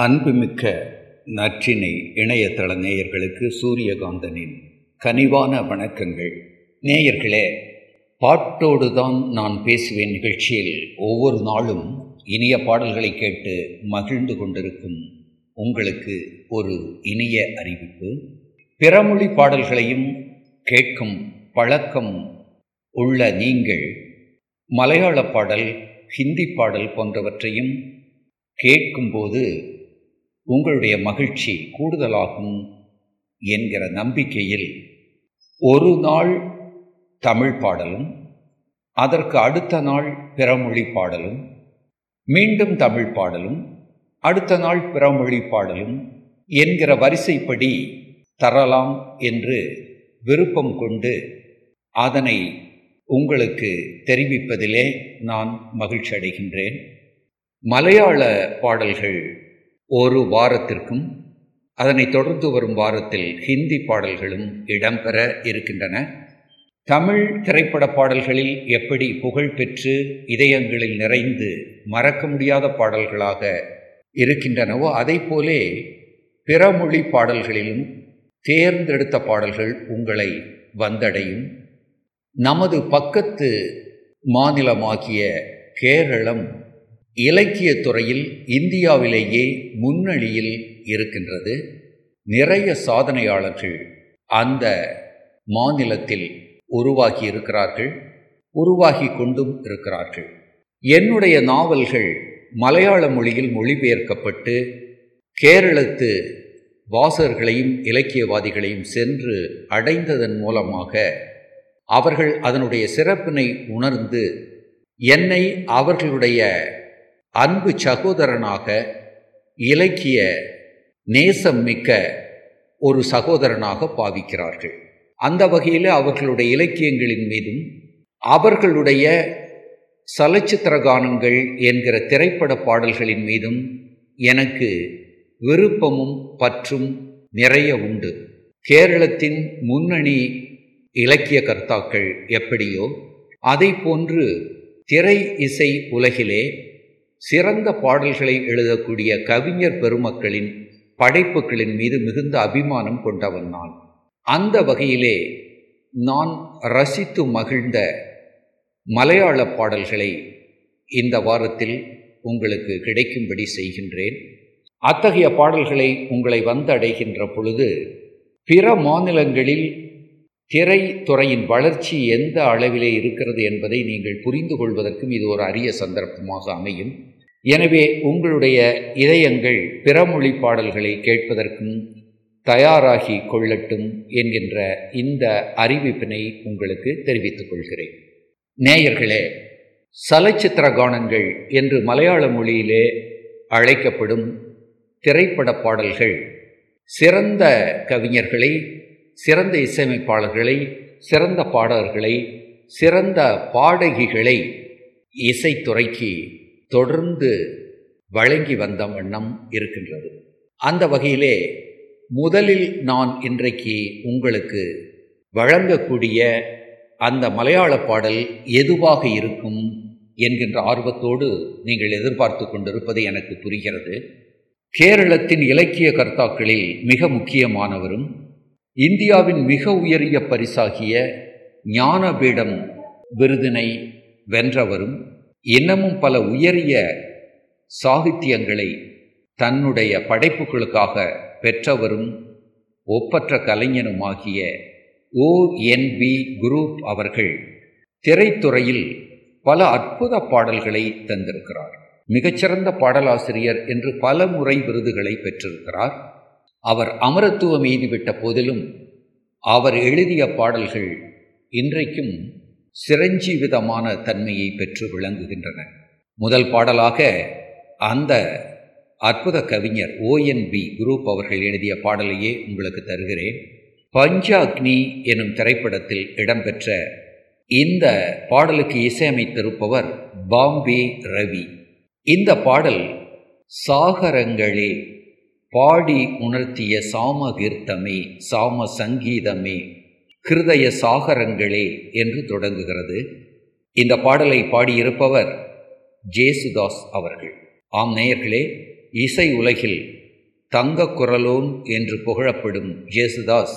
அன்புமிக்க நற்றினை இணையதள நேயர்களுக்கு சூரியகாந்தனின் கனிவான வணக்கங்கள். நேயர்களே பாட்டோடு தான் நான் பேசுவேன் நிகழ்ச்சியில் ஒவ்வொரு நாளும் இனிய பாடல்களை கேட்டு மகிழ்ந்து கொண்டிருக்கும் உங்களுக்கு ஒரு இனிய அறிவிப்பு. பிறமொழி பாடல்களையும் கேட்கும் பழக்கம் உள்ள நீங்கள் மலையாள பாடல் ஹிந்தி பாடல் போன்றவற்றையும் கேட்கும்போது உங்களுடைய மகிழ்ச்சி கூடுதலாகும் என்கிற நம்பிக்கையில் ஒரு நாள் தமிழ் பாடலும் அதற்கு அடுத்த நாள் பிறமொழி பாடலும் மீண்டும் தமிழ் பாடலும் அடுத்த நாள் பிறமொழி பாடலும் என்கிற வரிசைப்படி தரலாம் என்று விருப்பம் கொண்டு அதனை உங்களுக்கு தெரிவிப்பதிலே நான் மகிழ்ச்சி அடைகின்றேன் மலையாள பாடல்கள் ஒரு வாரத்திற்கும் அதனை தொடர்ந்து வரும் வாரத்தில் ஹிந்தி பாடல்களும் இடம்பெற இருக்கின்றன. தமிழ் திரைப்பட பாடல்களில் எப்படி புகழ் பெற்று இதயங்களில் நிறைந்து மறக்க முடியாத பாடல்களாக இருக்கின்றனவோ அதை போலே பிற மொழி பாடல்களிலும் தேர்ந்தெடுத்த பாடல்கள் உங்களை வந்தடையும். நமது பக்கத்து மாநிலமாகிய கேரளம் இலக்கியத் துறையில் இந்தியாவிலேயே முன்னணியில் இருக்கின்றது. நிறைய சாதனையாளர்கள் அந்த மாநிலத்தில் உருவாகி இருக்கிறார்கள் உருவாகி கொண்டும் இருக்கிறார்கள். என்னுடைய நாவல்கள் மலையாள மொழியில் மொழிபெயர்க்கப்பட்டு கேரளத்து வாசகர்களையும் இலக்கியவாதிகளையும் சென்று அடைந்ததன் மூலமாக அவர்கள் அதனுடைய சிறப்பினை உணர்ந்து என்னை அவர்களுடைய அன்பு சகோதரனாக இலக்கிய நேசம் மிக்க ஒரு சகோதரனாக பாவிக்கிறார்கள். அந்த வகையில் அவர்களுடைய இலக்கியங்களின் மீதும் அவர்களுடைய சலச்சித்திர கானங்கள் என்கிற திரைப்பட பாடல்களின் மீதும் எனக்கு விருப்பமும் பற்றும் நிறைய உண்டு. கேரளத்தின் முன்னணி இலக்கிய கர்த்தாக்கள் எப்படியோ அதை போன்று திரை இசை உலகிலே சிறந்த பாடல்களை எழுதக்கூடிய கவிஞர் பெருமக்களின் படைப்புகளின் மீது மிகுந்த அபிமானம் கொண்டவன் நான். அந்த வகையிலே நான் ரசித்து மகிழ்ந்த மலையாள பாடல்களை இந்த வாரத்தில் உங்களுக்கு கிடைக்கும்படி செய்கின்றேன். அத்தகைய பாடல்களை உங்களை வந்தடைகின்ற பொழுது பிற மாநிலங்களில் திரைத்துறையின் வளர்ச்சி எந்த அளவிலே இருக்கிறது என்பதை நீங்கள் புரிந்து கொள்வதற்கும் இது ஒரு அரிய சந்தர்ப்பமாக அமையும். எனவே உங்களுடைய இதயங்கள் பிறமொழி பாடல்களை கேட்பதற்கும் தயாராகி கொள்ளட்டும் என்கின்ற இந்த அறிவிப்பினை உங்களுக்கு தெரிவித்துக் கொள்கிறேன். நேயர்களே சலச்சித்திர கானங்கள் என்று மலையாள மொழியிலே அழைக்கப்படும் திரைப்பட பாடல்கள் சிறந்த கவிஞர்களை சிறந்த இசையமைப்பாளர்களை சிறந்த பாடகர்களை சிறந்த பாடகிகளை இசைத்துறைக்கு தொடர்ந்து வழங்கி வந்த வண்ணம் இருக்கின்றது. அந்த வகையிலே முதலில் நான் இன்றைக்கு உங்களுக்கு வழங்கக்கூடிய அந்த மலையாள பாடல் எதுவாக இருக்கும் என்கின்ற ஆர்வத்தோடு நீங்கள் எதிர்பார்த்து கொண்டிருப்பது எனக்கு புரிகிறது. கேரளத்தின் இலக்கிய கர்த்தாக்களில் மிக முக்கியமானவரும் இந்தியாவின் மிக உயரிய பரிசாகிய ஞானபீடம் விருதினை வென்றவரும் இன்னமும் பல உயரிய சாகித்யங்களை தன்னுடைய படைப்புகளுக்காக பெற்றவரும் ஒப்பற்ற கலைஞனுமாகிய ஓஎன்பி குரூப் அவர்கள் திரைத்துறையில் பல அற்புத பாடல்களை தந்திருக்கிறார். மிகச்சிறந்த பாடலாசிரியர் என்று பல முறை விருதுகளை பெற்றிருக்கிறார். அவர் அமரத்துவம் எய்துவிட்ட போதிலும் அவர் எழுதிய பாடல்கள் இன்றைக்கும் சிரஞ்சீவிதமான தன்மையை பெற்று விளங்குகின்றன. முதல் பாடலாக அந்த அற்புத கவிஞர் ஓஎன்பி குரூப் அவர்கள் எழுதிய பாடலையே உங்களுக்கு தருகிறேன். பஞ்சாக்னி எனும் திரைப்படத்தில் இடம்பெற்ற இந்த பாடலுக்கு இசையமைத்திருப்பவர் பாம்பே ரவி. இந்த பாடல் சாகரங்களே பாடி உணர்த்திய சாமகீர்த்தமே சாம சங்கீதமே ஹிருதய சாகரங்களே என்று தொடங்குகிறது. இந்த பாடலை பாடியிருப்பவர் ஜேசுதாஸ் அவர்கள். ஆம் நேயர்களே இசை உலகில் தங்க குரலோன் என்று புகழப்படும் ஜேசுதாஸ்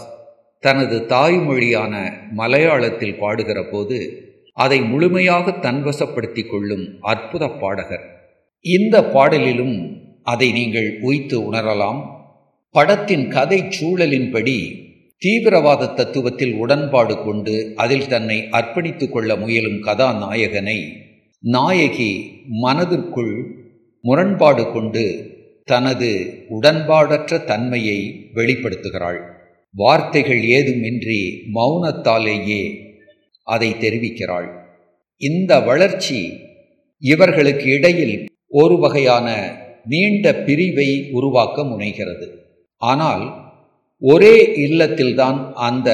தனது தாய்மொழியான மலையாளத்தில் பாடுகிற போது அதை முழுமையாக தன்வசப்படுத்திக் கொள்ளும் அற்புத பாடகர். இந்த பாடலிலும் அதை நீங்கள் உய்த்து உணரலாம். படத்தின் கதை சூழலின்படி தீவிரவாத தத்துவத்தில் உடன்பாடு கொண்டு அதில் தன்னை அர்ப்பணித்து கொள்ள முயலும் கதாநாயகனை நாயகி மனதிற்குள் முரண்பாடு கொண்டு தனது உடன்பாடற்ற தன்மையை வெளிப்படுத்துகிறாள். வார்த்தைகள் ஏதுமின்றி மௌனத்தாலேயே அதை தெரிவிக்கிறாள். இந்த வளர்ச்சி இவர்களுக்கு இடையில் ஒரு வகையான நீண்ட பிரிவை உருவாக்க முனைகிறது. ஆனால் ஒரே இல்லத்தில்தான் அந்த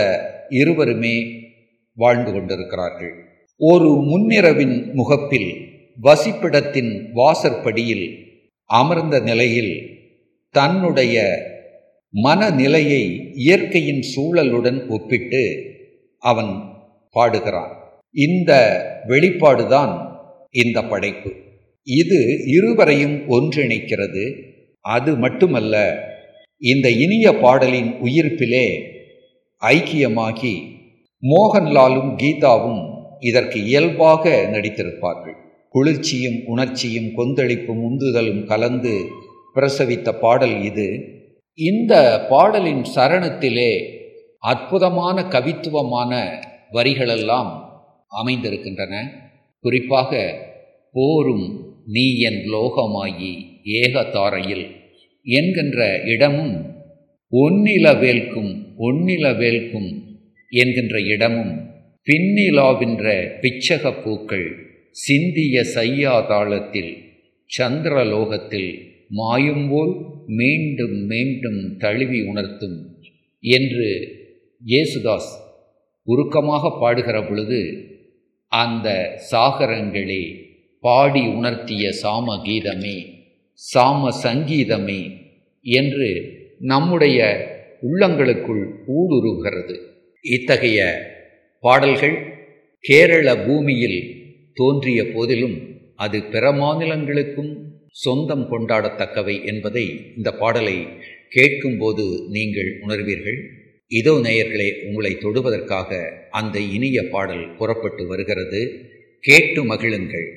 இருவருமே வாழ்ந்து கொண்டிருக்கிறார்கள். ஒரு முன்னிரவின் முகப்பில் வசிப்பிடத்தின் வாசற்படியில் அமர்ந்த நிலையில் தன்னுடைய மனநிலையை இயற்கையின் சூழலுடன் ஒப்பிட்டு அவன் பாடுகிறான். இந்த வெளிப்பாடுதான் இந்த படைப்பு. இது இருவரையும் ஒன்றிணைக்கிறது. அது மட்டுமல்ல இந்த இனிய பாடலின் உயிர்ப்பிலே ஐக்கியமாகி மோகன்லாலும் கீதாவும் இதற்கு இயல்பாக நடித்திருப்பார்கள். குளிர்ச்சியும் உணர்ச்சியும் கொந்தளிப்பும் உந்துதலும் கலந்து பிரசவித்த பாடல் இது. இந்த பாடலின் சரணத்திலே அற்புதமான கவித்துவமான வரிகளெல்லாம் அமைந்திருக்கின்றன. குறிப்பாக போரும் நீ என் லோகமாயி ஏகதாரையில் என்கின்ற இடமும் ஒன்னிலவேல்கும் ஒன்னிலவேல்கும் என்கின்ற இடமும் பின்னிலாவின்ற பிச்சக பூக்கள் சிந்திய சையாதாளத்தில் சந்திரலோகத்தில் மாயும்போல் மீண்டும் மீண்டும் தழுவி உணர்த்தும் என்று இயேசுதாஸ் உருக்கமாக பாடுகிற பொழுது அந்த சாகரங்களே பாடி உணர்த்திய சாம கீதமே சாம சங்கீதமே என்று நம்முடைய உள்ளங்களுக்குள் ஊடுருகிறது. இத்தகைய பாடல்கள் கேரள பூமியில் தோன்றிய போதிலும் அது பிற மாநிலங்களுக்கும் சொந்தம் கொண்டாடத்தக்கவை என்பதை இந்த பாடலை கேட்கும்போது நீங்கள் உணர்வீர்கள். இதோ நேயர்களே உங்களை தொடுவதற்காக அந்த இனிய பாடல் புறப்பட்டு வருகிறது. கேட்டு மகிழுங்கள்.